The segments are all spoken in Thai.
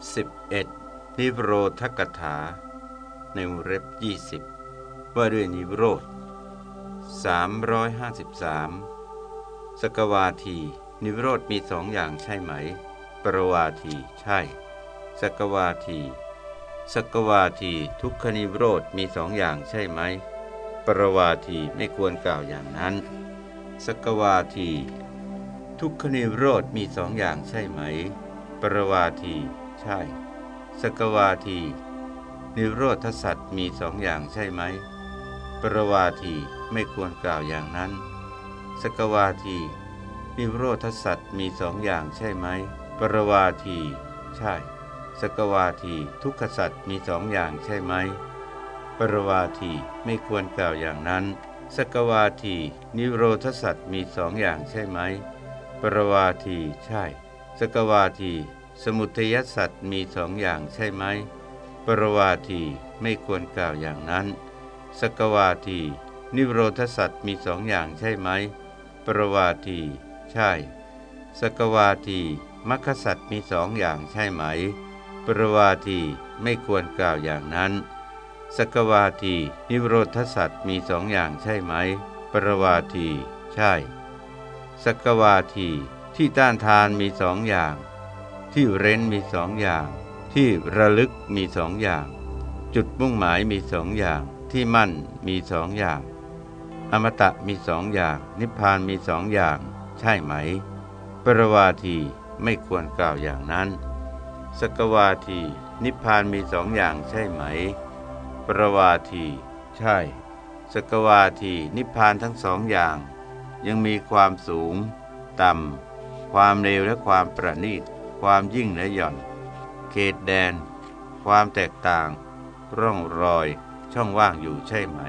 11. นิโรธกถาในเล็บ20 ว่าด้วยนิโรธ 353 สกวาที นิโรธมีสองอย่างใช่ไหม ปรวาทีใช่ สกวาที สกวาทีทุกขนิโรธมีสองอย่างใช่ไหม ปรวาทีไม่ควรกล่าวอย่างนั้น สกวาที ทุกขนิโรธมีสองอย่างใช่ไหม ปรวาที ช่ สกวาที นิโรธสัตว์มีสองอย่างใช่ไหม ปรวาทีไม่ควรกล่าวอย่างนั้น สกวาที นิโรธสัตว์มีสองอย่างใช่ไหม ปรวาที ใช่ สกวาทีทุกขสัตว์มีสองอย่างใช่ไหม ปรวาทีไม่ควรกล่าวอย่างนั้น สกวาทีนิโรธสัตว์มีสองอย่างใช่ไหม ปรวาที ใช่ สกวาที สมุทัยสัตว์มีสองอย่างใช่ไหม ปรวาทีไม่ควรกล่าวอย่างนั้น สกวาที นิโรธสัตว์มีสองอย่างใช่ไหม ปรวาที ใช่ สกวาทีมัคคสัตว์มีสองอย่างใช่ไหม ปรวาทีไม่ควรกล่าวอย่างนั้น สกวาที นิโรธสัตว์มีสองอย่างใช่ไหม ปรวาที ใช่ สกวาทีที่ต้านทานมีสองอย่าง ที่เร้นมีสองอย่าง ที่ระลึกมีสองอย่าง จุดมุ่งหมายมีสองอย่าง ที่มั่นมีสองอย่าง อมตะมีสองอย่าง นิพพานมีสองอย่าง ใช่ไหม ปรวาทีไม่ควรกล่าวอย่างนั้น สกวาที นิพพานมีสองอย่างใช่ไหม ปรวาที ใช่ สกวาที นิพพานทั้งสองอย่าง ยังมีความสูง ต่ำ ความเร็วและความประณีต ความยิ่งและหย่อน เขตแดน ความแตกต่าง ร่องรอย ช่องว่างอยู่ใช่ไหม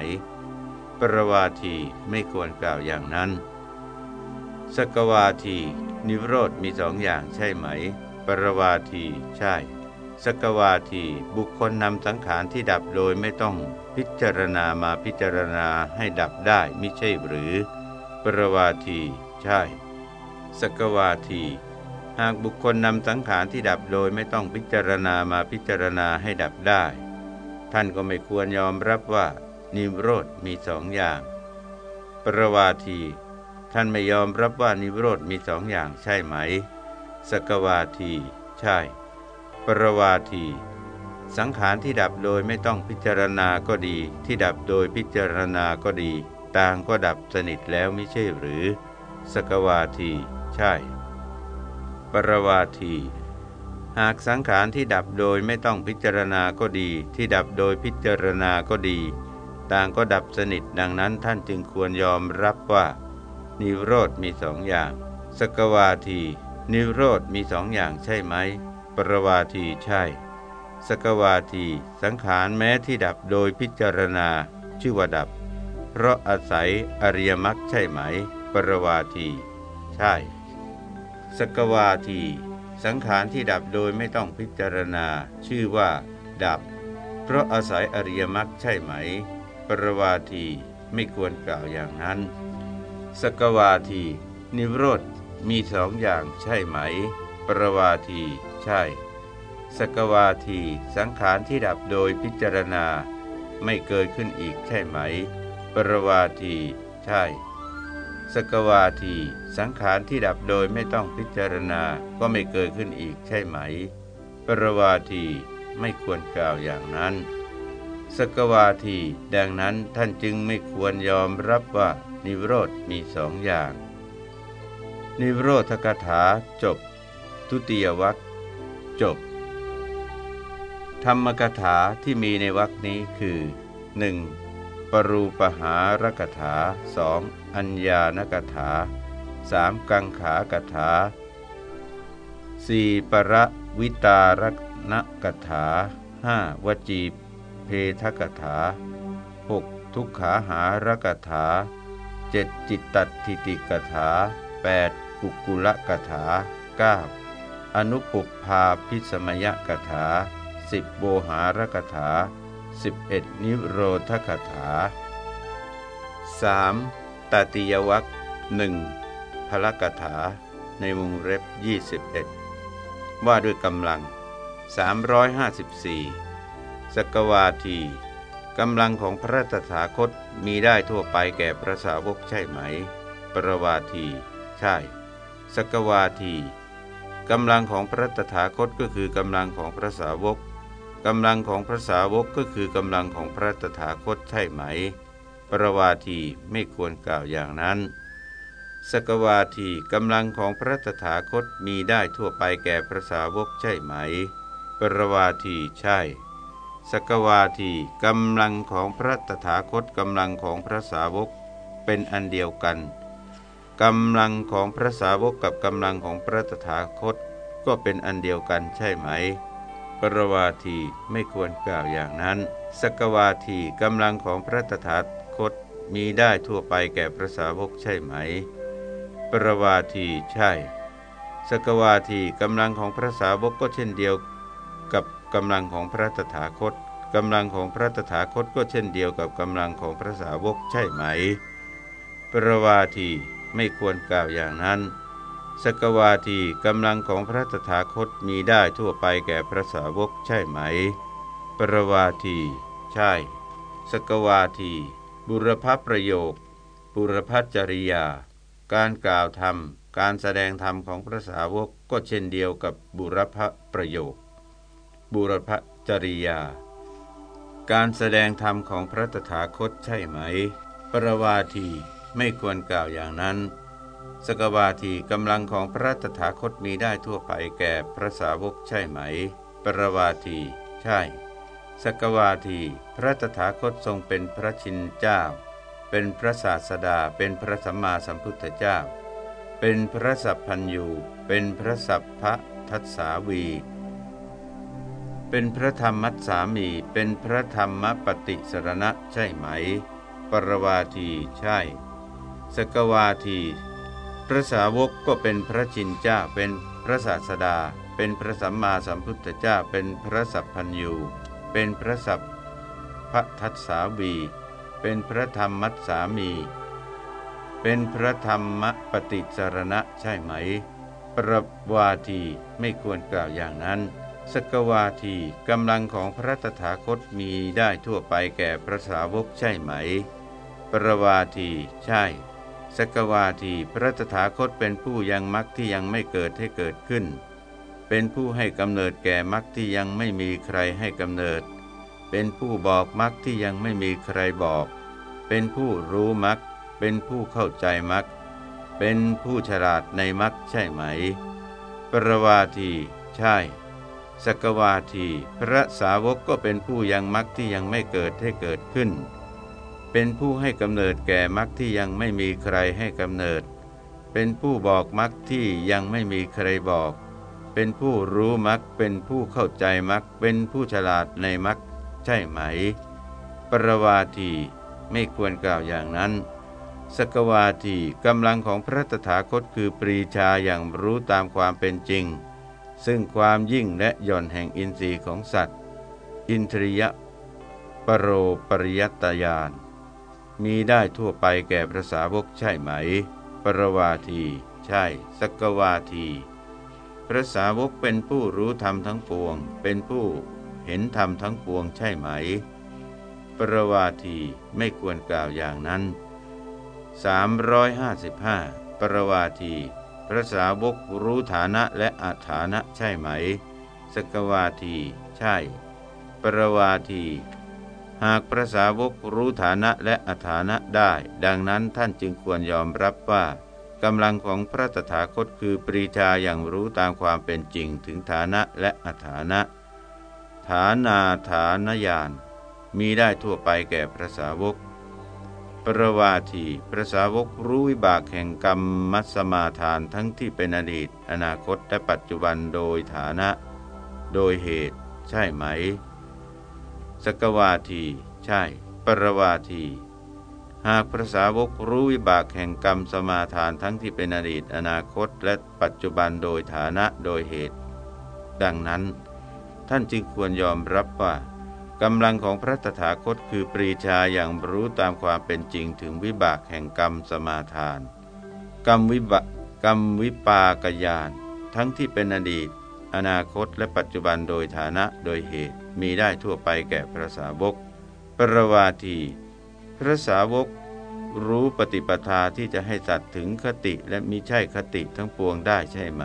ปรวาทีไม่ควรกล่าวอย่างนั้น สกวาทีนิโรธมีสองอย่างใช่ไหม ปรวาทีใช่ สกวาทีบุคคลนำสังขารที่ดับโดยไม่ต้องพิจารณามาพิจารณาให้ดับได้ไม่ใช่หรือ ปรวาทีใช่ สกวาที หากบุคคลนำสังขารที่ดับโดยไม่ต้องพิจารณามาพิจารณาให้ดับได้ ท่านก็ไม่ควรยอมรับว่า นิโรธมีสองอย่าง ปรวาที ท่านไม่ยอมรับว่านิโรธมีสองอย่างใช่ไหม สกวาที ใช่ ปรวาที สังขารที่ดับโดยไม่ต้องพิจารณาก็ดี ที่ดับโดยพิจารณาก็ดี ต่างก็ดับสนิทแล้วไม่ใช่หรือ สกวาที ใช่ ปรวาที หากสังขารที่ดับโดยไม่ต้องพิจารณาก็ดี ที่ดับโดยพิจารณาก็ดี ต่างก็ดับสนิทดังนั้นท่านจึงควรยอมรับว่า นิโรธมีสองอย่าง สกวาที นิโรธมีสองอย่างใช่ไหม ปรวาทีใช่ สกวาที สังขารแม้ที่ดับโดยพิจารณา ชื่อว่าดับ เพราะอาศัยอริยมรรคใช่ไหม ปรวาที ใช่ สกวาที สังขารที่ดับโดยไม่ต้องพิจารณา ชื่อว่า ดับ เพราะอาศัยอริยมรรคใช่ไหม ปรวาทีไม่ควรกล่าวอย่างนั้น สกวาที นิโรธมีสองอย่างใช่ไหม ปรวาทีใช่ สกวาทีสังขารที่ดับโดยพิจารณา ไม่เกิดขึ้นอีกใช่ไหม ปรวาทีใช่ สกวาที สังขารที่ดับโดยไม่ต้องพิจารณาก็ไม่เกิดขึ้นอีกใช่ไหม ปรวาทีไม่ควรกล่าวอย่างนั้น สกวาที ดังนั้นท่านจึงไม่ควรยอมรับว่านิโรธมีสองอย่าง นิโรธกถาจบ ทุติยวัคจบ ธรรมกถาที่มีในวัคนี้คือ 1. ปรูปหารกถาส อัญญานกถาสามกังขากถาสี่ประวิตารณกถาห้าวจีเพทกถาหกทุกขาหารกถาเจ็ดจิตตัทิติกถาแปดกุกุลกถาเก้าอนุปุพาพิสมยกถาสิบโบหารกถาสิบเอ็ดนิโรธกถาสาม ตติยวัคหนึ่งพละกถาในวงเล็บ21 ว่าด้วยกำลัง 354 สกวาทีกำลังของพระตถาคตมีได้ทั่วไปแก่พระสาวกใช่ไหม ปรวาที ใช่ สกวาทีกำลังของพระตถาคตก็คือกำลังของพระสาวกกำลังของพระสาวกก็คือกำลังของพระตถาคตใช่ไหม ปรวาทีไม่ควรกล่าวอย่างนั้น สกวาทีกำลังของพระตถาคตมีได้ทั่วไปแก่พระสาวกใช่ไหม ปรวาทีใช่ สกวาทีกำลังของพระตถาคตกำลังของพระสาวกเป็นอันเดียวกันกำลังของพระสาวกกับกำลังของพระตถาคตก็เป็นอันเดียวกันใช่ไหม ปรวาทีไม่ควรกล่าวอย่างนั้น สกวาทีกำลังของพระตถาค มีได้ทั่วไปแก่พระสาวกใช่ไหม ปรวาทีใช่ สกวาทีกำลังของพระสาวกก็เช่นเดียวกับกำลังของพระตถาคตกำลังของพระตถาคตก็เช่นเดียวกับกำลังของพระสาวกใช่ไหม ปรวาทีไม่ควรกล่าวอย่างนั้นสกวาทีกำลังของพระตถาคตมีได้ทั่วไปแก่พระสาวกใช่ไหม ปรวาที ใช่ สกวาที บุรพประโยค บุรพจริยา การกล่าวธรรม การแสดงธรรมของพระสาวกก็เช่นเดียวกับบุรพประโยค บุรพจริยา การแสดงธรรมของพระตถาคตใช่ไหม ปรวาทีไม่ควรกล่าวอย่างนั้น สกวาทีกำลังของพระตถาคตมีได้ทั่วไปแก่พระสาวกใช่ไหม ปรวาที ใช่ สกวาที พระตถาคตทรงเป็นพระชินเจ้า เป็นพระศาสดา เป็นพระสัมมาสัมพุทธเจ้า เป็นพระสัพพัญยูเป็นพระสัพพะทัสสาวี เป็นพระธรรมมัตสามี เป็นพระธรรมปฏิสรณะใช่ไหม ปรวาทีใช่ สกวาที พระสาวกก็เป็นพระชินเจ้า เป็นพระศาสดา เป็นพระสัมมาสัมพุทธเจ้า เป็นพระสัพพัญยู เป็นพระสัพพทัสสาวี เป็นพระธรรมมัตสามี เป็นพระธรรมปฏิสารณะใช่ไหม ปรวาทีไม่ควรกล่าวอย่างนั้น สกวาทีกำลังของพระตถาคตมีได้ทั่วไปแก่พระสาวกใช่ไหม ปรวาทีใช่ สกวาทีพระตถาคตเป็นผู้ยังมรรคที่ยังไม่เกิดให้เกิดขึ้น เป็นผู้ให้กำเนิดแก่มรรคที่ยังไม่มีใครให้กำเนิด เป็นผู้บอกมรรคที่ยังไม่มีใครบอก เป็นผู้รู้มรรคเป็นผู้เข้าใจมรรคเป็นผู้ฉลาดในมรรคใช่ไหม ปรวาที ใช่ สกวาที พระสาวกก็เป็นผู้ยังมรรคที่ยังไม่เกิดให้เกิดขึ้น เป็นผู้ให้กำเนิดแก่มรรคที่ยังไม่มีใครให้กำเนิด เป็นผู้บอกมรรคที่ยังไม่มีใครบอก เป็นผู้รู้มรรคเป็นผู้เข้าใจมรรคเป็นผู้ฉลาดในมรรคใช่ไหม ปรวาทีไม่ควรกล่าวอย่างนั้น สกวาทีกำลังของพระตถาคตคือปรีชาอย่างรู้ตามความเป็นจริง ซึ่งความยิ่งและหย่อนแห่งอินทรีย์ของสัตว์ อินทรียปรโรปริยตยาน มีได้ทั่วไปแก่พระสาวกใช่ไหม ปรวาที ใช่ สกวาที พระสาวกเป็นผู้รู้ธรรมทั้งปวง เป็นผู้เห็นธรรมทั้งปวงใช่ไหม ปรวาทีไม่ควรกล่าวอย่างนั้น 355 ปรวาทีพระสาวกรู้ฐานะและอาฐานะใช่ไหม สกวาที ใช่ ปรวาที หากพระสาวกรู้ฐานะและอฐานะได้ ดังนั้นท่านจึงควรยอมรับว่า กำลังของพระตถาคตคือปรีชาอย่างรู้ตามความเป็นจริงถึงฐานะและอฐานะ ฐานาฐานญาณมีได้ทั่วไปแก่พระสาวก ปรวาทีพระสาวกรู้วิบากแห่งกรรมมัสมาทานทั้งที่เป็นอดีต อนาคตและปัจจุบันโดยฐานะ โดยเหตุ ใช่ไหม สกวาที ใช่ ปรวาที หากพระสาวกรู้วิบากแห่งกรรมสมาทานทั้งที่เป็นอดีตอนาคตและปัจจุบันโดยฐานะโดยเหตุ ดังนั้น ท่านจึงควรยอมรับว่ากำลังของพระตถาคตคือปรีชาอย่างรู้ตามความเป็นจริงถึงวิบากแห่งกรรมสมาทาน กรรมวิบากกรรมวิปากยานทั้งที่เป็นอดีต อนาคตและปัจจุบันโดยฐานะโดยเหตุมีได้ทั่วไปแก่พระสาวก ปรวาที พระสาวกรู้ปฏิปทาที่จะให้สัตว์ถึงคติและมิใช่คติทั้งปวงได้ใช่ไหม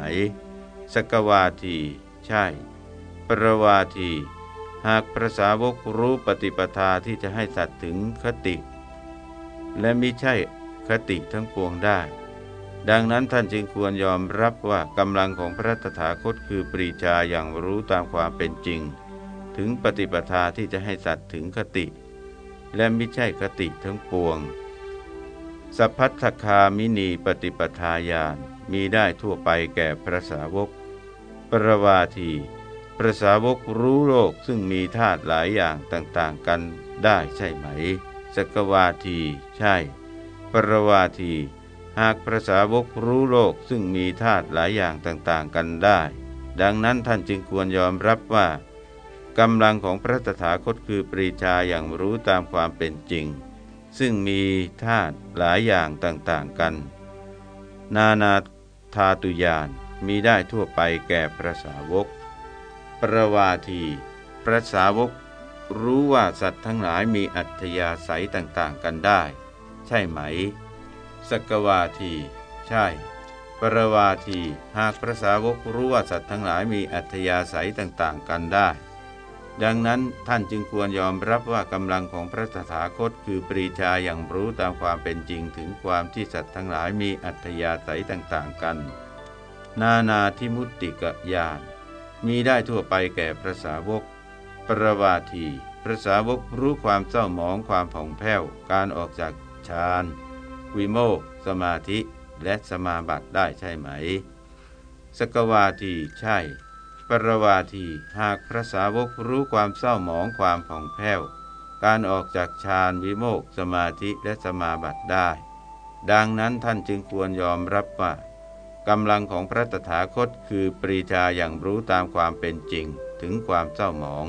สกวาที ใช่ ปรวาที หากพระสาวกรู้ปฏิปทาที่จะให้สัตว์ถึงคติ และมิใช่คติทั้งปวงได้ ดังนั้นท่านจึงควรยอมรับว่ากำลังของพระตถาคตคือปรีชาอย่างรู้ตามความเป็นจริง ถึงปฏิปทาที่จะให้สัตว์ถึงคติ และมิใช่คติทั้งปวง สัพพัทธคามินีปฏิปทาญาณมีได้ทั่วไปแก่พระสาวก ปรวาทีพระสาวกรู้โลกซึ่งมีธาตุหลายอย่างต่างๆกันได้ใช่ไหม สกวาที ใช่ ปรวาที หากพระสาวกรู้โลกซึ่งมีธาตุหลายอย่างต่างๆกันได้ ดังนั้นท่านจึงควรยอมรับว่า กำลังของพระตถาคตคือปรีชาอย่างรู้ตามความเป็นจริง ซึ่งมีธาตุหลายอย่างต่างๆกัน นานาธาตุยานมีได้ทั่วไปแก่พระสาวก ประวาทีพระสาวก รู้ว่าสัตว์ทั้งหลายมีอัธยาศัยต่างๆกันได้ ใช่ไหม สกวาที ใช่ ปรวาที หากพระสาวกรู้ว่าสัตว์ทั้งหลายมีอัธยาศัยต่างๆกันได้ ดังนั้นท่านจึงควรยอมรับว่ากำลังของพระตถาคตคือปรีชาอย่างรู้ตามความเป็นจริงถึงความที่สัตว์ทั้งหลายมีอัธยาศัยต่าง ๆ กัน นานาทิมุตติกญาณมีได้ทั่วไปแก่พระสาวก ปรวาทีพระสาวกรู้ความเศร้าหมองความผ่องแผ้ว การออกจากฌานวิโมกสมาธิ และสมาบัติได้ใช่ไหม สกวาทีใช่ รวาที หากพระสาวกรู้ความเศร้าหมองความผ่องแผ้ว การออกจากฌานวิโมกสมาธิและสมาบัติได้ ดังนั้นท่านจึงควรยอมรับว่ากำลังของพระตถาคตคือปรีชาอย่างรู้ตามความเป็นจริง ถึงความเศร้าหมอง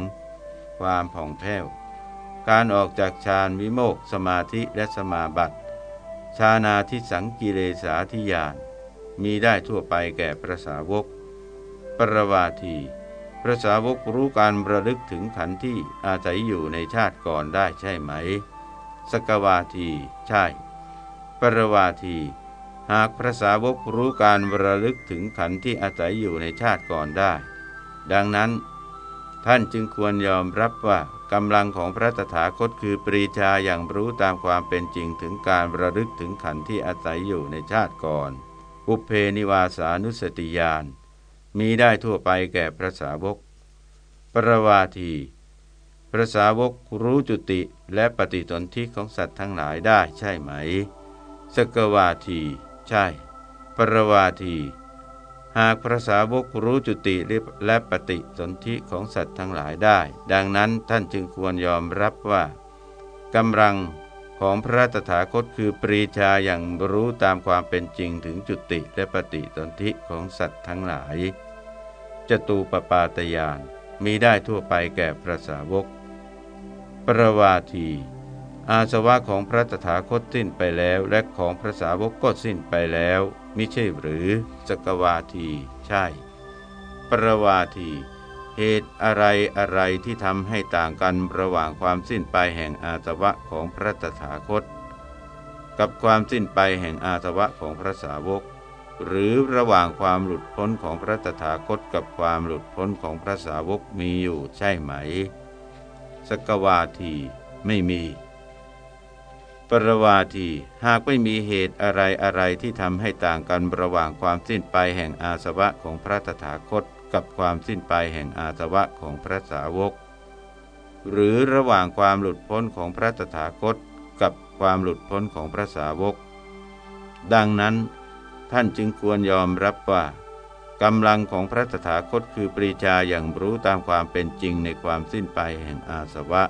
ความผ่องแผ้ว การออกจากฌานวิโมกสมาธิและสมาบัติชานาทิสังกิเลสาธิยานมีได้ทั่วไปแก่พระสาวก ปรวาที พระสาวกรู้การระลึกถึงขันธ์ที่อาศัยอยู่ในชาติก่อนได้ใช่ไหม สกวาที ใช่ ปรวาที หากพระสาวกรู้การระลึกถึงขันธ์ที่อาศัยอยู่ในชาติก่อนได้ ดังนั้น ท่านจึงควรยอมรับว่ากำลังของพระตถาคตคือปรีชาอย่างรู้ตามความเป็นจริงถึงการระลึกถึงขันธ์ที่อาศัยอยู่ในชาติก่อน อุเพนิวาสานุสติญาณ มีได้ทั่วไปแก่พระสาวก ปรวาที พระสาวกรู้จุติและปฏิสนธิของสัตว์ทั้งหลายได้ใช่ไหม สกวาที ใช่ ปรวาที หากพระสาวกรู้จุติและปฏิสนธิของสัตว์ทั้งหลายได้ ดังนั้นท่านจึงควรยอมรับว่ากำลังของพระตถาคตคือปรีชาอย่างรู้ตามความเป็นจริงถึงจุติและปฏิสนธิของสัตว์ทั้งหลาย จตูปปาตยานมีได้ทั่วไปแก่พระสาวก ปรวาที อาสวะของพระตถาคตสิ้นไปแล้วและของพระสาวกก็สิ้นไปแล้วมิใช่หรือสกวาที ใช่ ปรวาที เหตุอะไรอะไรที่ทำให้ต่างกันระหว่างความสิ้นไปแห่งอาสวะของพระตถาคต กับความสิ้นไปแห่งอาสวะของพระสาวก หรือระหว่างความหลุดพ้นของพระตถาคตกับความหลุดพ้นของพระสาวกมีอยู่ใช่ไหม สกวาทีไม่มี ปรวาทีหากไม่มีเหตุอะไรอะไรที่ทำให้ต่างกันระหว่างความสิ้นไปแห่งอาสวะของพระตถาคต กับความสิ้นไปแห่งอาสวะของพระสาวก หรือระหว่างความหลุดพ้นของพระตถาคต กับความหลุดพ้นของพระสาวก ดังนั้น ท่านจึงควรยอมรับว่ากำลังของพระตถาคตคือปรีชาอย่างรู้ตามความเป็นจริงในความสิ้นไปแห่งอาสวะ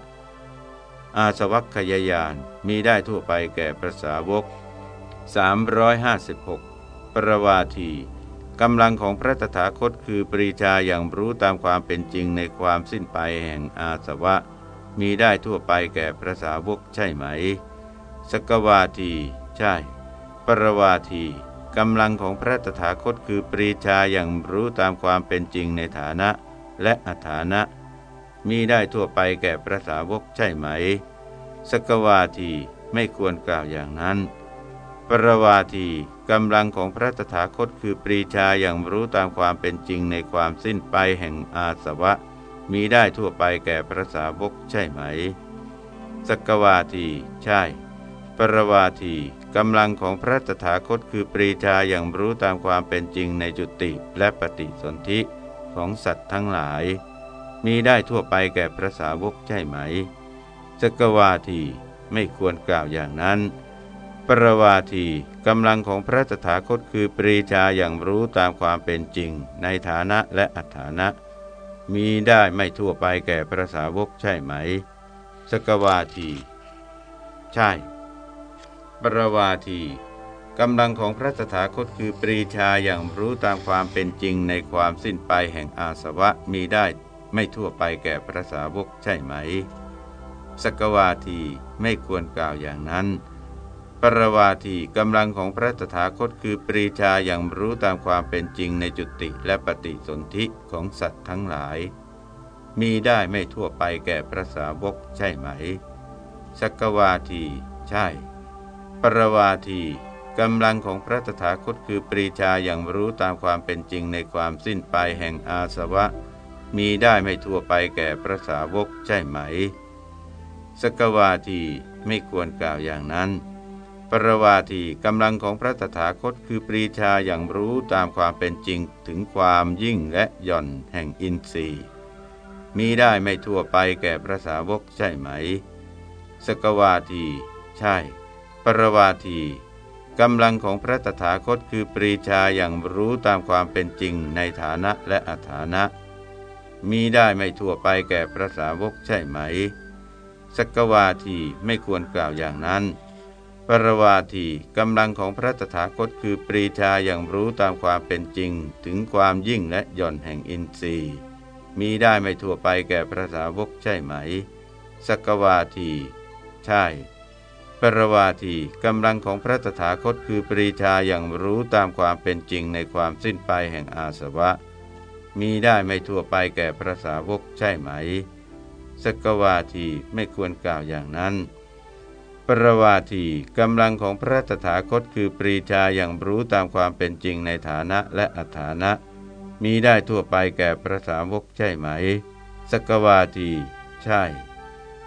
อาสวัคยายานมีได้ทั่วไปแก่พระสาวก 356 ปรวาทีกำลังของพระตถาคตคือปรีชาอย่างรู้ตามความเป็นจริงในความสิ้นไปแห่งอาสวะ มีได้ทั่วไปแก่พระสาวกใช่ไหม สกวาที ใช่ ปรวาที กำลังของพระตถาคตคือปรีชาอย่างรู้ตามความเป็นจริงในฐานะและอัฐานะ มีได้ทั่วไปแก่พระสาวกใช่ไหม สกวาทีไม่ควรกล่าวอย่างนั้น ปรวาทีกำลังของพระตถาคตคือปรีชาอย่างรู้ตามความเป็นจริงในความสิ้นไปแห่งอาสวะ มีได้ทั่วไปแก่พระสาวกใช่ไหม สกวาที ใช่ ปรวาที กำลังของพระตถาคตคือปรีชาอย่างรู้ตามความเป็นจริงในจุติและปฏิสนธิของสัตว์ทั้งหลาย มีได้ทั่วไปแก่พระสาวกใช่ไหมสกวาทีไม่ควรกล่าวอย่างนั้น ปรวาทีกำลังของพระตถาคตคือปรีชาอย่างรู้ตามความเป็นจริง ในฐานะและอัฐานะ มีได้ไม่ทั่วไปแก่พระสาวกใช่ไหมสกวาที ใช่ ปรวาทีกำลังของพระตถาคตคือปรีชาอย่างรู้ตามความเป็นจริงในความสิ้นไปแห่งอาสวะมีได้ไม่ทั่วไปแก่พระสาวกใช่ไหม สกวาทีไม่ควรกล่าวอย่างนั้น ปรวาทีกำลังของพระตถาคตคือปรีชาอย่างรู้ตามความเป็นจริงในจุติและปฏิสนธิของสัตว์ทั้งหลาย มีได้ไม่ทั่วไปแก่พระสาวกใช่ไหม สกวาที ใช่ ปรวาทีกำลังของพระตถาคตคือปรีชาอย่างรู้ตามความเป็นจริงในความสิ้นไปแห่งอาสวะ มีได้ไม่ทั่วไปแก่พระสาวกใช่ไหม สกวาทีไม่ควรกล่าวอย่างนั้น ปรวาทีกำลังของพระตถาคตคือปรีชาอย่างรู้ตามความเป็นจริงถึงความยิ่งและหย่อนแห่งอินทรีย์ มีได้ไม่ทั่วไปแก่พระสาวกใช่ไหม สกวาที ใช่ ปรวาทีกำลังของพระตถาคตคือปรีชาอย่างรู้ตามความเป็นจริงในฐานะและอัฐานะ มีได้ไม่ทั่วไปแก่พระสาวกใช่ไหมสกวาทีไม่ควรกล่าวอย่างนั้น ปรวาทีกำลังของพระตถาคตคือปรีชาอย่างรู้ตามความเป็นจริง ถึงความยิ่งและหย่อนแห่งอินทรีย์ มีได้ไม่ทั่วไปแก่พระสาวกใช่ไหมสกวาที ใช่ รวาทีกำลังของพระตถาคตคือปรีชาอย่างรู้ตามความเป็นจริงในความสิ้นไปแห่งอาสวะ มีได้ไม่ทั่วไปแก่พระสาวกใช่ไหม สกวาทีไม่ควรกล่าวอย่างนั้น ปรวาทีกำลังของพระตถาคตคือปรีชาอย่างรู้ตามความเป็นจริงในฐานะและอัฐานะ มีได้ทั่วไปแก่พระสาวกใช่ไหม สกวาที ใช่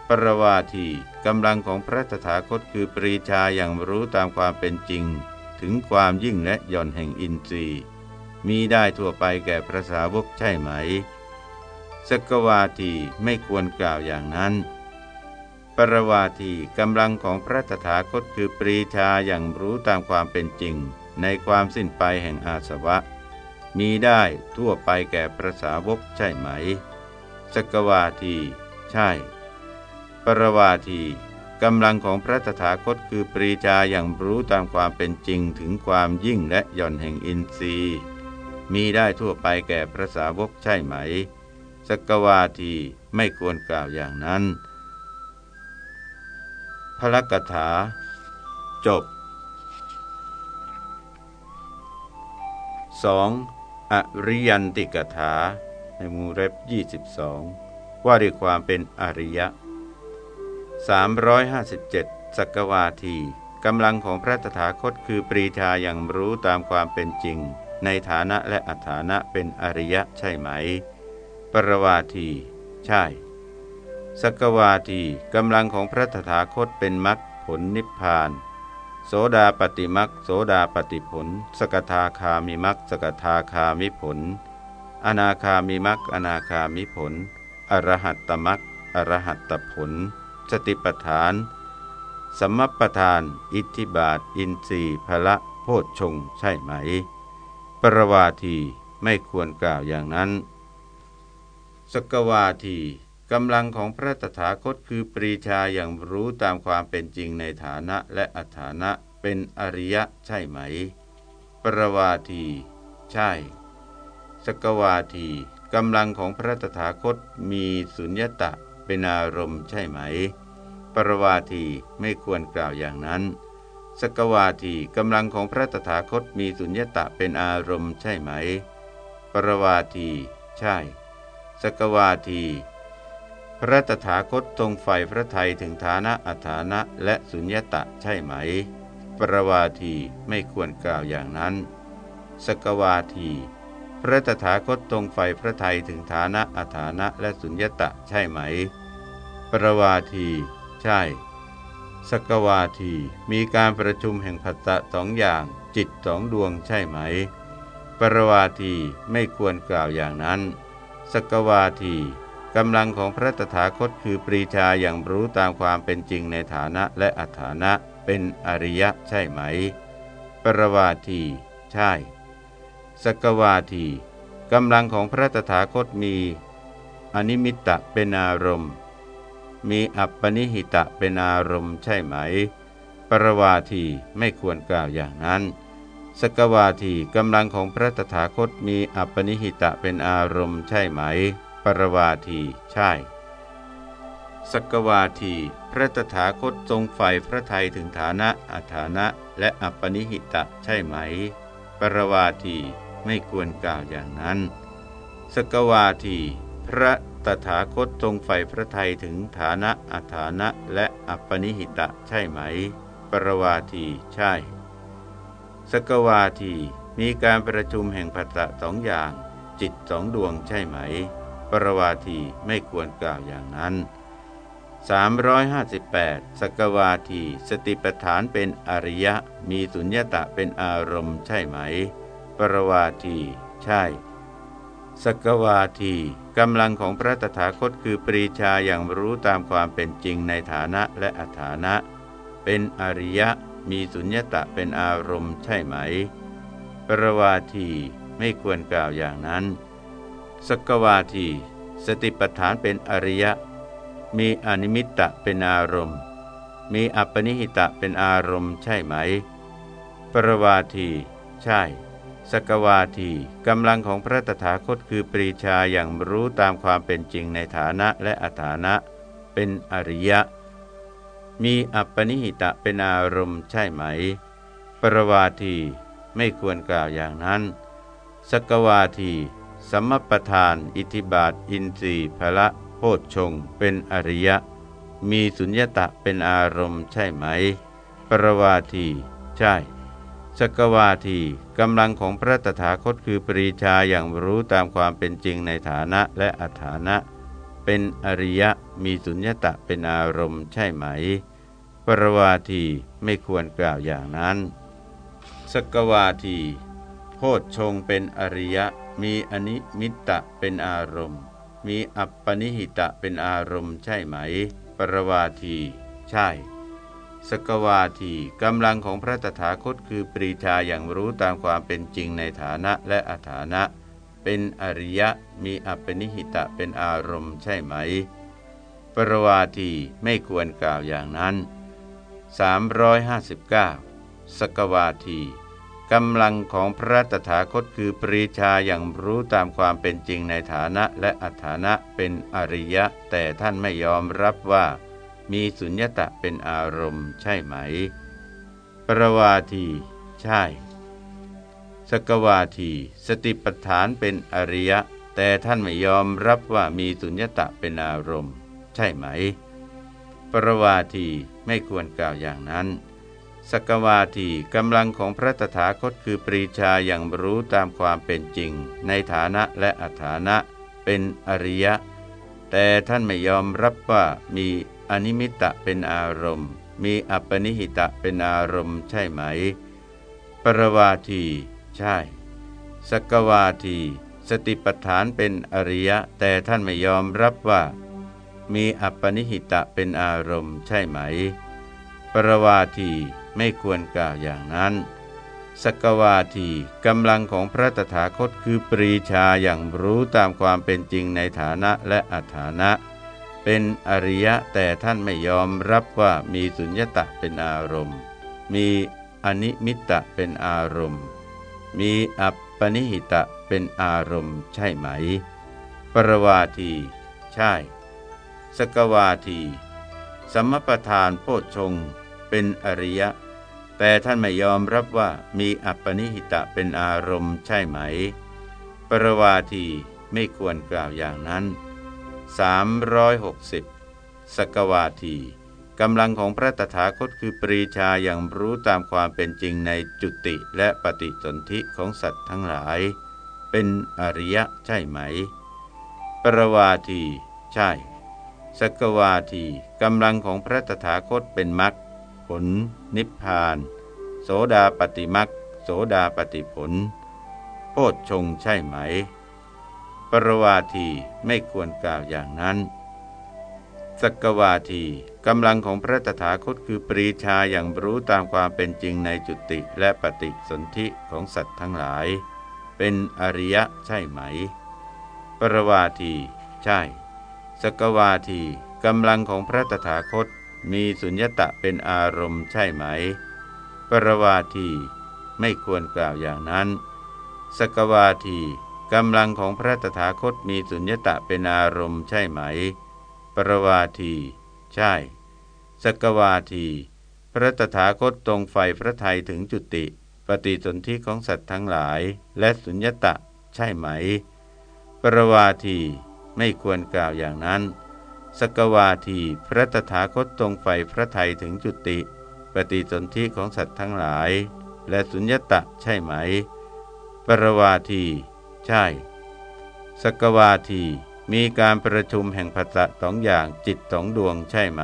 ปรวาทีกำลังของพระตถาคตคือปรีชาอย่างรู้ตามความเป็นจริง ถึงความยิ่งและหย่อนแห่งอินทรีย์ มีได้ทั่วไปแก่พระสาวกใช่ไหม สกวาทีไม่ควรกล่าวอย่างนั้น ปรวาทีกำลังของพระตถาคตคือปรีชาอย่างรู้ตามความเป็นจริง ในความสิ้นไปแห่งอาสวะ มีได้ทั่วไปแก่พระสาวกใช่ไหม สกวาที ใช่ รวาทีกำลังของพระตถาคตคือปรีชาอย่างรู้ตามความเป็นจริงถึงความยิ่งและหย่อนแห่งอินทรีย์ มีได้ทั่วไปแก่พระสาวกใช่ไหม สกวาทีไม่ควรกล่าวอย่างนั้น พระกถา จบ 2. อริยันติกถา ในมูเร็บ22 ว่าด้วยความเป็นอริยะ 357 สักวาทีกำลังของพระตถาคตคือปรีชาอย่างรู้ตามความเป็นจริง ในฐานะและอัฐานะเป็นอริยะใช่ไหม ปรวาที ใช่ สักวาทีกำลังของพระตถาคตเป็นมรรคผลนิพพาน โสดาปฏิมรรคโสดาปฏิผล สกทาคามิมรรคสกทาคามิผล อนาคามิมรรคอนาคามิผล อรหัตตมรรคอรหัตตผล สติปทาน สมปทาน อิทธิบาท อินทรีย์พละโพชฌงใช่ไหม ปรวาทีไม่ควรกล่าวอย่างนั้น สกวาทีกำลังของพระตถาคตคือปรีชาอย่างรู้ตามความเป็นจริงในฐานะและอัฐานะเป็นอริยะใช่ไหม ปรวาที ใช่ สกวาทีกำลังของพระตถาคตมีสุญญตะ เป็นอารมณ์ใช่ไหม ปรวาทีไม่ควรกล่าวอย่างนั้น สกวาทีกำลังของพระตถาคตมีสุญญตะเป็นอารมณ์ใช่ไหม ปรวาที ใช่ สกวาที พระตถาคตทรงไฟพระไทยถึงฐานะอัฐานะและสุญญตะใช่ไหม ปรวาทีไม่ควรกล่าวอย่างนั้น สกวาที ระตถาคตทรงไฟพระไทยถึงฐานะอัฐานะและสุญญตะใช่ไหม ปรวาที ใช่ สกวาที มีการประชุมแห่งผัสสะสองอย่าง จิตสองดวงใช่ไหม ปรวาทีไม่ควรกล่าวอย่างนั้น สกวาทีกำลังของพระตถาคตคือปรีชาอย่างรู้ตามความเป็นจริงในฐานะและอัฐานะเป็นอริยะใช่ไหม ปรวาที ใช่ สกวาทีกำลังของพระตถาคตมี อนิมิตะเป็นอารมณ์ มีอัปปนิหิตะเป็นอารมณ์ใช่ไหม ปรวาทีไม่ควรกล่าวอย่างนั้น สกวาทีกำลังของพระตถาคตมีอัปปนิหิตะเป็นอารมณ์ใช่ไหม ปรวาทีใช่ สกวาที พระตถาคตทรงไฟพระไทยถึงฐานะอัฐานะ และอัปปนิหิตะใช่ไหม ปรวาที ไม่ควรกล่าวอย่างนั้น สกวาที พระตถาคตทรงไฟพระไทยถึงฐานะอัฐานะและอัปปนิหิตะใช่ไหม ปรวาทีใช่ สกวาที มีการประชุมแห่งผัสสะสองอย่าง จิตสองดวงใช่ไหม ปรวาทีไม่ควรกล่าวอย่างนั้น 358 สกวาที สติปัฏฐานเป็นอริยะ มีสุญญตะเป็นอารมณ์ใช่ไหม ปรวาที ใช่ สกวาทีกำลังของพระตถาคตคือปรีชาอย่างรู้ตามความเป็นจริงในฐานะและอัฐานะ เป็นอริยะมีสุญญตะเป็นอารมณ์ใช่ไหม ปรวาทีไม่ควรกล่าวอย่างนั้น สกวาที สติปัฏฐานเป็นอริยะ มีอนิมิตตะเป็นอารมณ์ มีอัปปนิหิตะเป็นอารมณ์ใช่ไหม ปรวาที ใช่ สกวาทีกำลังของพระตถาคตคือปรีชาอย่างรู้ตามความเป็นจริงในฐานะและอัฐานะ เป็นอริยะ มีอัปปนิหิตะเป็นอารมณ์ใช่ไหม ปรวาทีไม่ควรกล่าวอย่างนั้น สกวาทีสัมปทาน อิทิบาท อินทรีพละโพชฌงเป็นอริยะ มีสุญญตะเป็นอารมณ์ใช่ไหม ปรวาที ใช่ สกวาทีกำลังของพระตถาคตคือปรีชาอย่างรู้ตามความเป็นจริงในฐานะและอัฐานะ เป็นอริยะมีสุญญตะเป็นอารมณ์ใช่ไหม ปรวาทีไม่ควรกล่าวอย่างนั้น สกวาทีโพชฌงเป็นอริยะ มีอนิมิตตะเป็นอารมณ์ มีอัปปนิหิตะเป็นอารมณ์ใช่ไหม ปรวาที ใช่ สกวาทีกำลังของพระตถาคตคือปรีชาอย่างรู้ตามความเป็นจริงในฐานะและอาฐานะ เป็นอริยะมีอัปนิหิตะเป็นอารมณ์ใช่ไหม ปรวาทีไม่ควรกล่าวอย่างนั้น 359 สกวาทีกำลังของพระตถาคตคือปรีชาอย่างรู้ตามความเป็นจริงในฐานะและอัฐานะเป็นอริยะ แต่ท่านไม่ยอมรับว่า มีสุญญตะเป็นอารมณ์ใช่ไหม ปรวาที ใช่ สกวาที สติปัฏฐานเป็นอริยะ แต่ท่านไม่ยอมรับว่ามีสุญญตะเป็นอารมณ์ ใช่ไหม ปรวาทีไม่ควรกล่าวอย่างนั้นสกวาทีกำลังของพระตถาคตคือปรีชาอย่างรู้ตามความเป็นจริง ในฐานะและอัฐานะเป็นอริยะ แต่ท่านไม่ยอมรับว่ามี อนิมิตะเป็นอารมณ์ มีอัปปนิหิตะเป็นอารมณ์ใช่ไหม ปรวาที ใช่ สกวาที สติปัฏฐานเป็นอริยะ แต่ท่านไม่ยอมรับว่า มีอัปปนิหิตะเป็นอารมณ์ใช่ไหม ปรวาทีไม่ควรกล่าวอย่างนั้นสกวาทีกำลังของพระตถาคตคือปรีชาอย่างรู้ตามความเป็นจริงในฐานะและอัฐานะ เป็นอริยะแต่ท่านไม่ยอมรับว่ามีสุญญตะเป็นอารมณ์ มีอนิมิตะเป็นอารมณ์ มีอัปปนิหิตะเป็นอารมณ์ใช่ไหม ปรวาที ใช่ สกวาที สมปทานโพชงเป็นอริยะ แต่ท่านไม่ยอมรับว่ามีอัปปนิหิตะเป็นอารมณ์ใช่ไหม ปรวาทีไม่ควรกล่าวอย่างนั้น 360สกวาทีกำลังของพระตถาคตคือปรีชาอย่างรู้ตามความเป็นจริงในจุติและปฏิสนธิของสัตว์ทั้งหลาย เป็นอริยะใช่ไหม ปรวาที ใช่ สกวาทีกำลังของพระตถาคตเป็นมรรคผล นิพพาน โสดาปฏิมรรคโสดาปฏิผล โพชฌงใช่ไหม ปรวาทีไม่ควรกล่าวอย่างนั้นสกวาทีกำลังของพระตถาคตคือปรีชาอย่างรู้ตามความเป็นจริงในจุติและปฏิสนธิของสัตว์ทั้งหลาย เป็นอริยะใช่ไหม ปรวาที ใช่ สกวาทีกำลังของพระตถาคตมีสุญญตะเป็นอารมณ์ใช่ไหม ปรวาที ไม่ควรกล่าวอย่างนั้น สกวาที กำลังของพระตถาคตมีสุญญตะเป็นอารมณ์ใช่ไหม ปรวาที ใช่ สกวาที พระตถาคตตรงไฟพระไทยถึงจุติ ปฏิสนธิของสัตว์ทั้งหลาย และสุญญตะ ใช่ไหม ปรวาที ไม่ควรกล่าวอย่างนั้น สกวาที พระตถาคตตรงไฟพระไทยถึงจุติ ปฏิสนธิของสัตว์ทั้งหลาย และสุญญตะ ใช่ไหม ปรวาที ใช่ สกวาที มีการประชุมแห่งภาษะสองอย่างจิตสองดวงใช่ไหม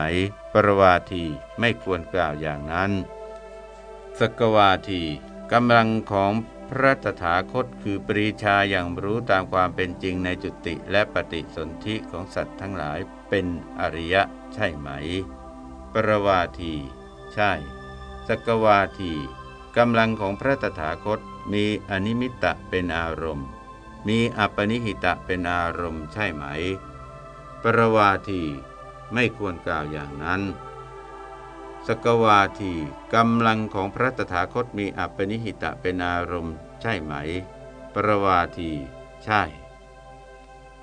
ปรวาทีไม่ควรกล่าวอย่างนั้น สกวาทีกำลังของพระตถาคตคือปรีชาอย่างรู้ตามความเป็นจริงในจุติและปฏิสนธิของสัตว์ทั้งหลายเป็นอริยะใช่ไหม ปรวาที ใช่ สกวาทีกำลังของพระตถาคตมีอนิมิตตะเป็นอารมณ์ มีอัปปนิหิตะเป็นอารมณ์ใช่ไหม ปรวาทีไม่ควรกล่าวอย่างนั้น สกวาทีกำลังของพระตถาคตมีอัปปนิหิตะเป็นอารมณ์ใช่ไหม ปรวาทีใช่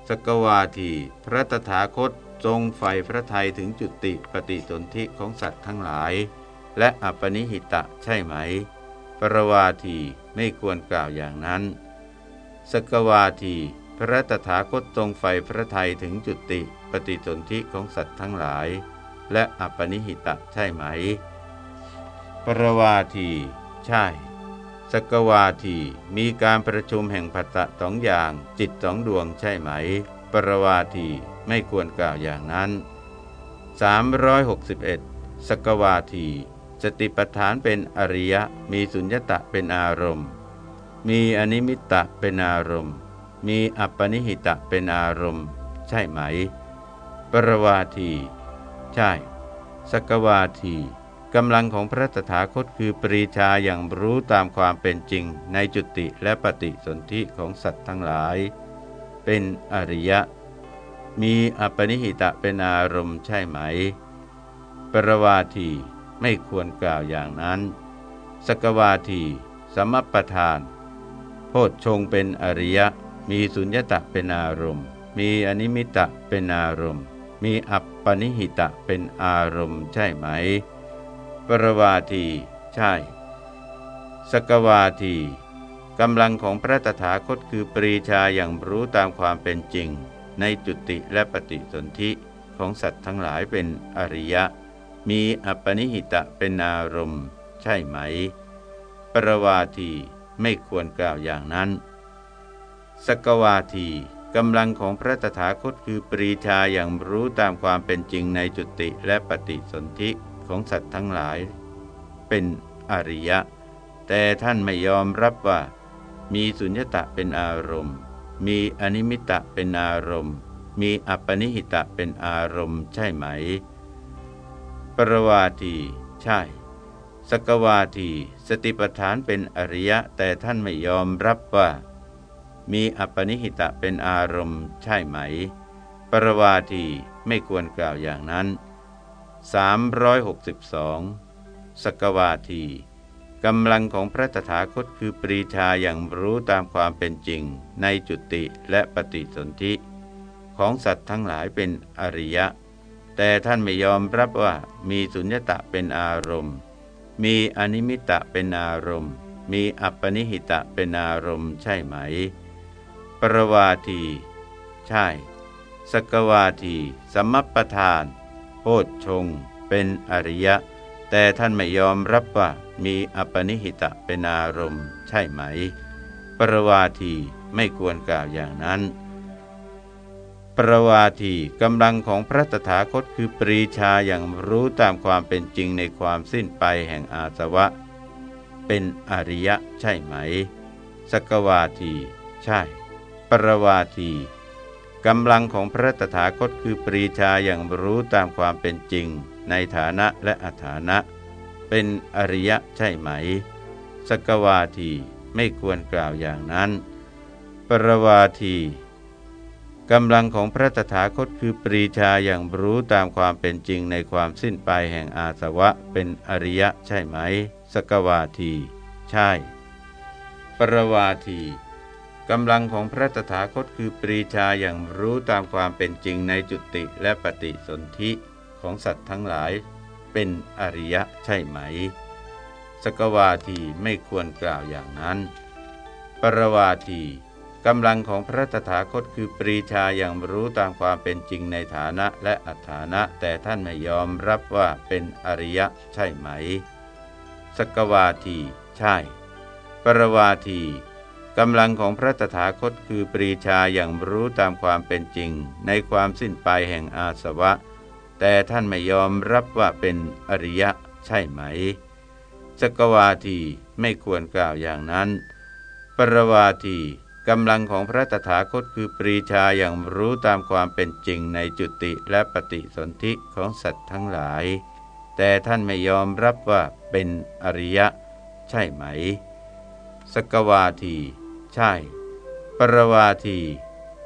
สกวาทีพระตถาคตทรงไฟพระทัยถึงจุติปฏิสนธิของสัตว์ทั้งหลาย และอัปปนิหิตะใช่ไหม ปรวาทีไม่ควรกล่าวอย่างนั้น สกวาที พระตถาคตทรงไฟพระไทยถึงจุติปฏิสนธิของสัตว์ทั้งหลาย และอปนิหิตะใช่ไหม ปรวาที ใช่ สกวาที มีการประชุมแห่งภัตะสองอย่าง จิตสองดวงใช่ไหม ปรวาทีไม่ควรกล่าวอย่างนั้น 361 สกวาที สติปัฏฐานเป็นอริยะ มีสุญญตะเป็นอารมณ์ มีอนิมิตะเป็นอารมณ์ มีอัปปนิหิตะเป็นอารมณ์ ใช่ไหม ปรวาที ใช่ สกวาทีกำลังของพระตถาคตคือปรีชาอย่างรู้ตามความเป็นจริงในจุติและปฏิสนธิของสัตว์ทั้งหลาย เป็นอริยะ มีอัปปนิหิตะเป็นอารมณ์ใช่ไหม ปรวาทีไม่ควรกล่าวอย่างนั้น สกวาที สมปทาน โพชฌงเป็นอริยะ มีสุญญตะเป็นอารมณ์ มีอนิมิตะเป็นอารมณ์ มีอัปปนิหิตะเป็นอารมณ์ใช่ไหม ปรวาที ใช่ สกวาทีกำลังของพระตถาคตคือปรีชาอย่างรู้ตามความเป็นจริง ในจุติและปฏิสนธิของสัตว์ทั้งหลายเป็นอริยะ มีอัปปนิหิตะเป็นอารมณ์ ใช่ไหม ปรวาที ไม่ควรกล่าวอย่างนั้น สกวาทีกำลังของพระตถาคตคือปรีชาอย่างรู้ตามความเป็นจริงในจุติและปฏิสนธิของสัตว์ทั้งหลาย เป็นอริยะ แต่ท่านไม่ยอมรับว่า มีสุญญตะเป็นอารมณ์ มีอนิมิตะเป็นอารมณ์ มีอัปนิหิตะเป็นอารมณ์ใช่ไหม ปรวาที ใช่ สกวาที สติปัฏฐานเป็นอริยะแต่ท่านไม่ยอมรับว่า มีอัปปนิหิตะเป็นอารมณ์ใช่ไหม ปรวาทีไม่ควรกล่าวอย่างนั้น 362 สกวาทีกำลังของพระตถาคตคือปรีชาอย่างรู้ตามความเป็นจริง ในจุติและปฏิสนธิของสัตว์ทั้งหลายเป็นอริยะ แต่ท่านไม่ยอมรับว่ามีสุญญตะเป็นอารมณ์ มีอนิมิตะเป็นอารมณ์ มีอัปปนิหิตะเป็นอารมณ์ใช่ไหม ปรวาที ใช่ สกวาที สมัปปทานโพชฌงเป็นอริยะ แต่ท่านไม่ยอมรับว่ามีอัปปนิหิตะเป็นอารมณ์ ใช่ไหม ปรวาทีไม่ควรกล่าวอย่างนั้น ปรวาทีกำลังของพระตถาคตคือปรีชาอย่างรู้ตามความเป็นจริงในความสิ้นไปแห่งอาสวะ เป็นอริยะใช่ไหม สกวาที ใช่ ปรวาทีกำลังของพระตถาคตคือปรีชาอย่างรู้ตามความเป็นจริง ในฐานะและอัฐานะ เป็นอริยะใช่ไหม สกวาทีไม่ควรกล่าวอย่างนั้น ปรวาที กำลังของพระตถาคตคือปรีชาอย่างรู้ตามความเป็นจริงในความสิ้นไปแห่งอาสวะเป็นอริยะใช่ไหม สกวาที ใช่ ปรวาทีกำลังของพระตถาคตคือปรีชาอย่างรู้ตามความเป็นจริงในจุติและปฏิสนธิของสัตว์ทั้งหลาย เป็นอริยะใช่ไหม สกวาทีไม่ควรกล่าวอย่างนั้น ปรวาที กำลังของพระตถาคตคือปรีชาอย่างรู้ตามความเป็นจริงในฐานะและอัฐานะ แต่ท่านไม่ยอมรับว่าเป็นอริยะใช่ไหม สกวาที ใช่ ปรวาทีกำลังของพระตถาคตคือปรีชาอย่างรู้ตามความเป็นจริง ในความสิ้นไปแห่งอาสวะ แต่ท่านไม่ยอมรับว่าเป็นอริยะใช่ไหม สกวาทีไม่ควรกล่าวอย่างนั้น ปรวาที กำลังของพระตถาคตคือปรีชาอย่างรู้ตามความเป็นจริงในจุติและปฏิสนธิของสัตว์ทั้งหลาย แต่ท่านไม่ยอมรับว่าเป็นอริยะ ใช่ไหม สกวาที ใช่ ปรวาที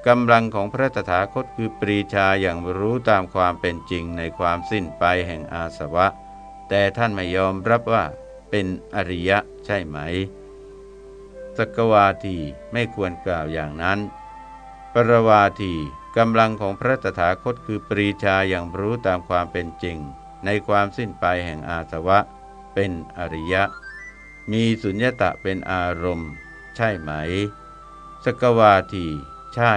กำลังของพระตถาคตคือปรีชาอย่างรู้ตามความเป็นจริงในความสิ้นไปแห่งอาสวะ แต่ท่านไม่ยอมรับว่าเป็นอริยะใช่ไหม สกวาทีไม่ควรกล่าวอย่างนั้น ปรวาทีกำลังของพระตถาคตคือปรีชาอย่างรู้ตามความเป็นจริง ในความสิ้นไปแห่งอาสวะ เป็นอริยะ มีสุญญตะเป็นอารมณ์ ใช่ไหม สกวาที ใช่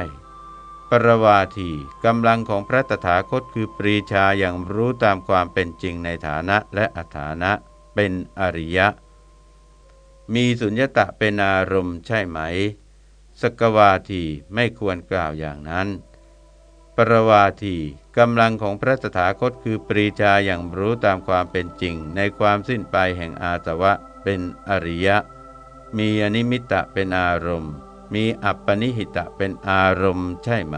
ปรวาทีกำลังของพระตถาคตคือปรีชาอย่างรู้ตามความเป็นจริงในฐานะและอัฐานะ เป็นอริยะ มีสุญญตะเป็นอารมณ์ใช่ไหม สกวาทีไม่ควรกล่าวอย่างนั้น ปรวาทีกำลังของพระสถาคตคือปรีชาอย่างรู้ตามความเป็นจริง ในความสิ้นไปแห่งอาสวะเป็นอริยะ มีอนิมิตะเป็นอารมณ์ มีอัปปนิหิตะเป็นอารมณ์ใช่ไหม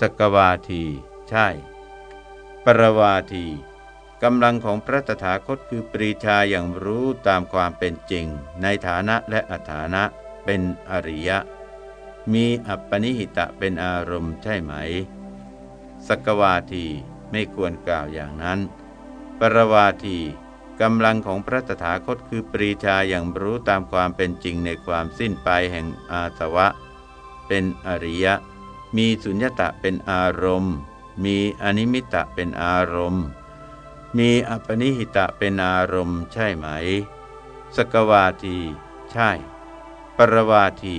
สกวาที ใช่ ปรวาที กำลังของพระตถาคตคือปรีชาอย่างรู้ตามความเป็นจริง ในฐานะและอัฐานะเป็นอริยะ มีอัปปนิหิตะเป็นอารมณ์ใช่ไหม สกวาทีไม่ควรกล่าวอย่างนั้น ปรวาทีกำลังของพระตถาคตคือปรีชาอย่างรู้ตามความเป็นจริงในความสิ้นไปแห่งอาสวะ เป็นอริยะ มีสุญญตะเป็นอารมณ์ มีอนิมิตะเป็นอารมณ์ มีอปนิหิตะเป็นอารมณ์ใช่ไหม สกวาที ใช่ ปรวาที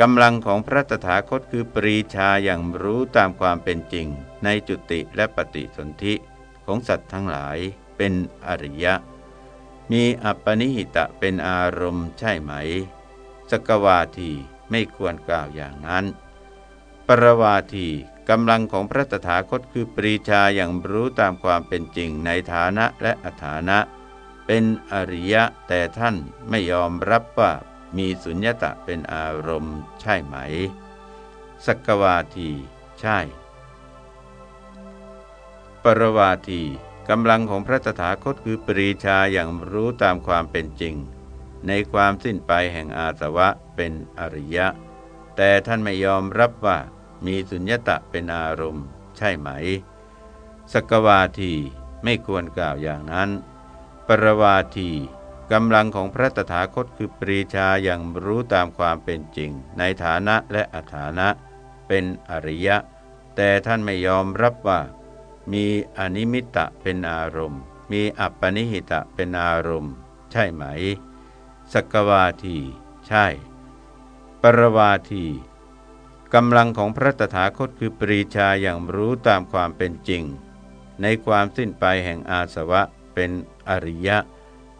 กำลังของพระตถาคตคือปรีชาอย่างรู้ตามความเป็นจริง ในจุติและปฏิสนธิของสัตว์ทั้งหลายเป็นอริยะ มีอัปปนิหิตะเป็นอารมณ์ใช่ไหม สกวาทีไม่ควรกล่าวอย่างนั้น ปรวาที กำลังของพระตถาคตคือปรีชาอย่างรู้ตามความเป็นจริงในฐานะและอัฐานะ เป็นอริยะแต่ท่านไม่ยอมรับว่ามีสุญญตะเป็นอารมณ์ใช่ไหม สักวาทีใช่ ปรวาทีกำลังของพระตถาคตคือปรีชาอย่างรู้ตามความเป็นจริง ในความสิ้นไปแห่งอาสวะเป็นอริยะ แต่ท่านไม่ยอมรับว่า มีสุญญตะเป็นอารมณ์ ใช่ไหม สกวาทีไม่ควรกล่าวอย่างนั้น ปรวาทีกำลังของพระตถาคตคือปรีชาอย่างรู้ตามความเป็นจริง ในฐานะและอัฐานะเป็นอริยะ แต่ท่านไม่ยอมรับว่า มีอนิมิตะเป็นอารมณ์ มีอัปปนิหิตะเป็นอารมณ์ ใช่ไหมสกวาที ใช่ ปรวาที กำลังของพระตถาคตคือปรีชาอย่างรู้ตามความเป็นจริง ในความสิ้นไปแห่งอาสวะเป็นอริยะ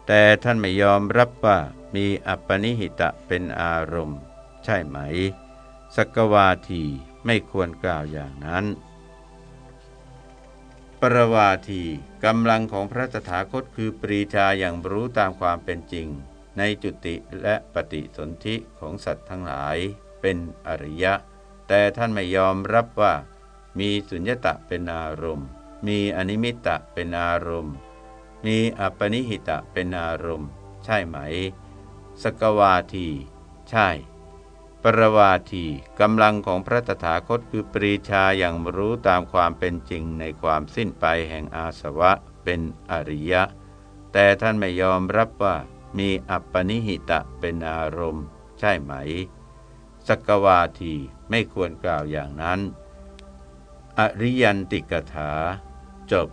แต่ท่านไม่ยอมรับว่ามีอัปปนิหิตะเป็นอารมณ์ ใช่ไหม สกวาทีไม่ควรกล่าวอย่างนั้น ปรวาทีกำลังของพระตถาคตคือปรีชาอย่างรู้ตามความเป็นจริง ในจุติและปฏิสนธิของสัตว์ทั้งหลายเป็นอริยะ แต่ท่านไม่ยอมรับว่า มีสุญญตะเป็นอารมณ์ มีอนิมิตะเป็นอารมณ์ มีอัปปนิหิตะเป็นอารมณ์ ใช่ไหม สกวาที ใช่ ปรวาทีกำลังของพระตถาคตคือปรีชาอย่างรู้ตามความเป็นจริงในความสิ้นไปแห่งอาสวะเป็นอริยะ แต่ท่านไม่ยอมรับว่า มีอัปปนิหิตะเป็นอารมณ์ ใช่ไหม สกวาทีไม่ควรกล่าวอย่างนั้น อริยันติกถาจบ